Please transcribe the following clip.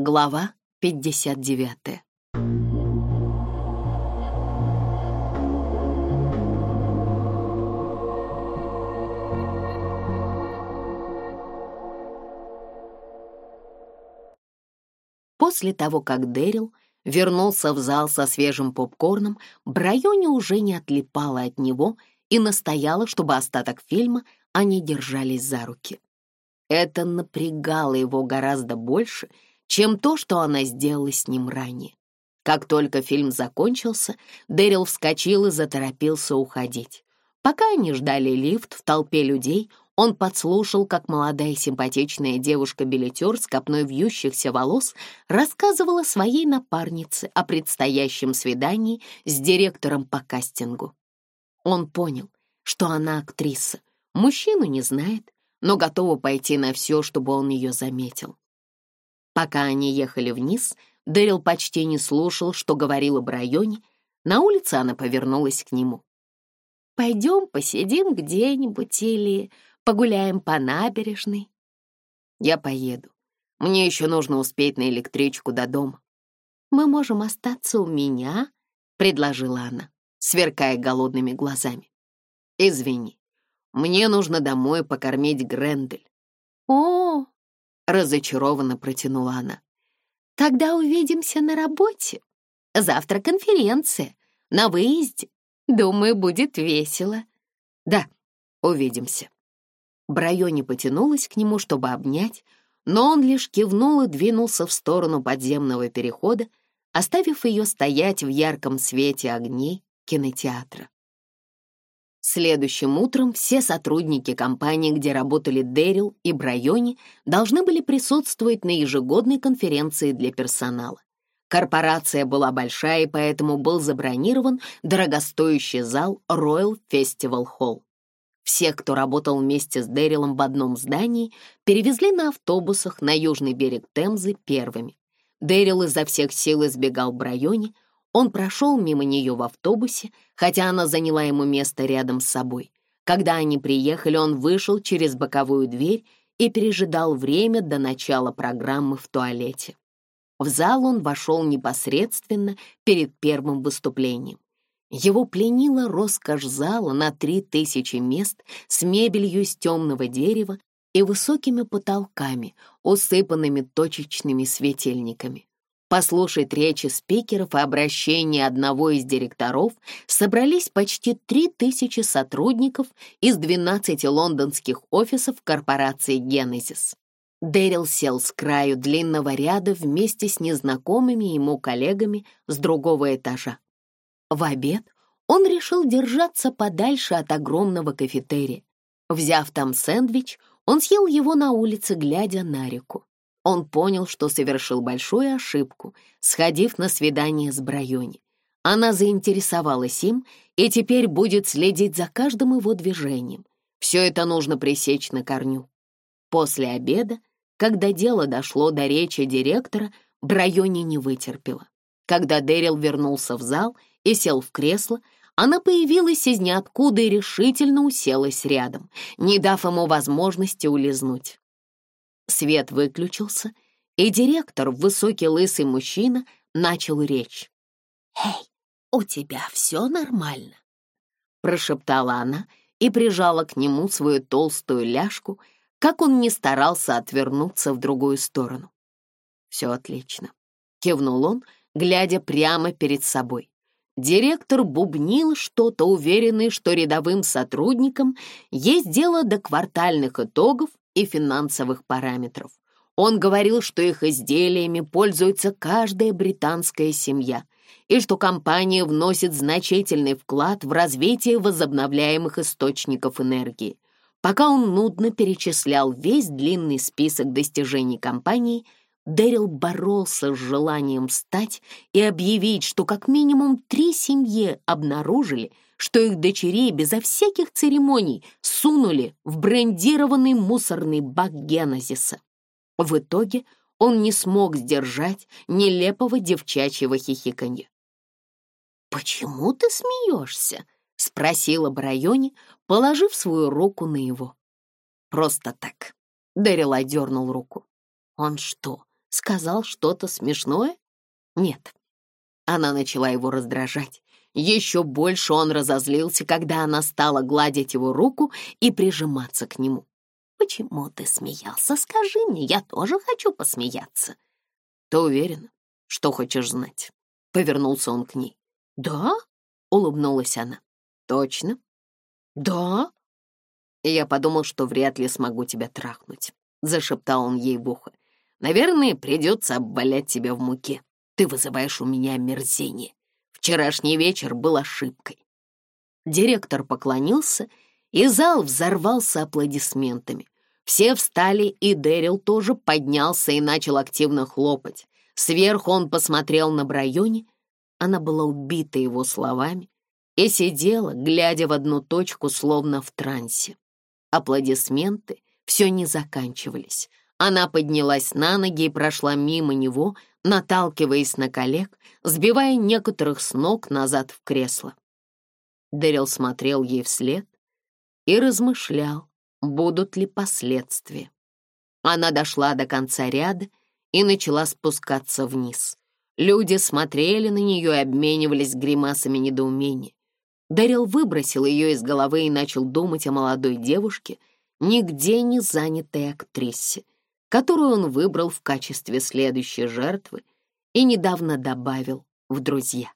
Глава 59 После того, как Дэрил вернулся в зал со свежим попкорном, Брайони уже не отлипала от него и настояла, чтобы остаток фильма они держались за руки. Это напрягало его гораздо больше — чем то, что она сделала с ним ранее. Как только фильм закончился, Дэрил вскочил и заторопился уходить. Пока они ждали лифт в толпе людей, он подслушал, как молодая симпатичная девушка-билетер с копной вьющихся волос рассказывала своей напарнице о предстоящем свидании с директором по кастингу. Он понял, что она актриса, мужчину не знает, но готова пойти на все, чтобы он ее заметил. Пока они ехали вниз, Дэрил почти не слушал, что говорила Брайони. На улице она повернулась к нему. «Пойдем посидим где-нибудь или погуляем по набережной?» «Я поеду. Мне еще нужно успеть на электричку до дома». «Мы можем остаться у меня», — предложила она, сверкая голодными глазами. «Извини, мне нужно домой покормить Грендель». «О, разочарованно протянула она. «Тогда увидимся на работе. Завтра конференция, на выезде. Думаю, будет весело». «Да, увидимся». Брайо не потянулась к нему, чтобы обнять, но он лишь кивнул и двинулся в сторону подземного перехода, оставив ее стоять в ярком свете огней кинотеатра. Следующим утром все сотрудники компании, где работали Дэрил и Брайони, должны были присутствовать на ежегодной конференции для персонала. Корпорация была большая, и поэтому был забронирован дорогостоящий зал Royal Festival Hall. Всех, кто работал вместе с Дэрилом в одном здании, перевезли на автобусах на южный берег Темзы первыми. Дэрил изо всех сил избегал Брайони, он прошел мимо нее в автобусе, хотя она заняла ему место рядом с собой. Когда они приехали, он вышел через боковую дверь и пережидал время до начала программы в туалете. В зал он вошел непосредственно перед первым выступлением. Его пленила роскошь зала на три тысячи мест с мебелью из темного дерева и высокими потолками, усыпанными точечными светильниками послушать речи спикеров и обращения одного из директоров собрались почти 3000 сотрудников из 12 лондонских офисов корпорации «Генезис». Дэрил сел с краю длинного ряда вместе с незнакомыми ему коллегами с другого этажа. В обед он решил держаться подальше от огромного кафетерия. Взяв там сэндвич, он съел его на улице, глядя на реку он понял, что совершил большую ошибку, сходив на свидание с Брайони. Она заинтересовалась им и теперь будет следить за каждым его движением. Все это нужно пресечь на корню. После обеда, когда дело дошло до речи директора, Брайони не вытерпела. Когда Дэрил вернулся в зал и сел в кресло, она появилась из ниоткуда и решительно уселась рядом, не дав ему возможности улизнуть. Свет выключился, и директор, высокий лысый мужчина, начал речь. «Эй, у тебя все нормально?» Прошептала она и прижала к нему свою толстую ляжку, как он не старался отвернуться в другую сторону. «Все отлично», — кивнул он, глядя прямо перед собой. Директор бубнил что-то, уверенный, что рядовым сотрудникам есть дело до квартальных итогов и финансовых параметров. Он говорил, что их изделиями пользуется каждая британская семья и что компания вносит значительный вклад в развитие возобновляемых источников энергии. Пока он нудно перечислял весь длинный список достижений компании – Дэрил боролся с желанием встать и объявить, что как минимум три семьи обнаружили, что их дочерей безо всяких церемоний сунули в брендированный мусорный бак Генезиса. В итоге он не смог сдержать нелепого девчачьего хихиканья. «Почему ты смеешься?» — спросила Брайони, положив свою руку на его. «Просто так», — Дэрил одернул руку. «Он что, сказал что-то смешное? Нет. Она начала его раздражать. Еще больше он разозлился, когда она стала гладить его руку и прижиматься к нему. «Почему ты смеялся? Скажи мне, я тоже хочу посмеяться». «Ты уверена, что хочешь знать?» — повернулся он к ней. «Да?» — улыбнулась она. «Точно?» «Да?» «Я подумал, что вряд ли смогу тебя трахнуть», — зашептал он ей в ухо. Наверное, придется обвалять тебя в муке. Ты вызываешь у меня мерзение. Вчерашний вечер был ошибкой». Директор поклонился, и зал взорвался аплодисментами. Все встали, и Дэрил тоже поднялся и начал активно хлопать. Сверху он посмотрел на Брайоне. Она была убита его словами и сидела, глядя в одну точку, словно в трансе. Аплодисменты все не заканчивались. Она поднялась на ноги и прошла мимо него, наталкиваясь на коллег, сбивая некоторых с ног назад в кресло. Дэрил смотрел ей вслед и размышлял, будут ли последствия. Она дошла до конца ряда и начала спускаться вниз. Люди смотрели на нее и обменивались гримасами недоумения. Дарил выбросил ее из головы и начал думать о молодой девушке, нигде не занятой актрисе — которую он выбрал в качестве следующей жертвы и недавно добавил в друзья.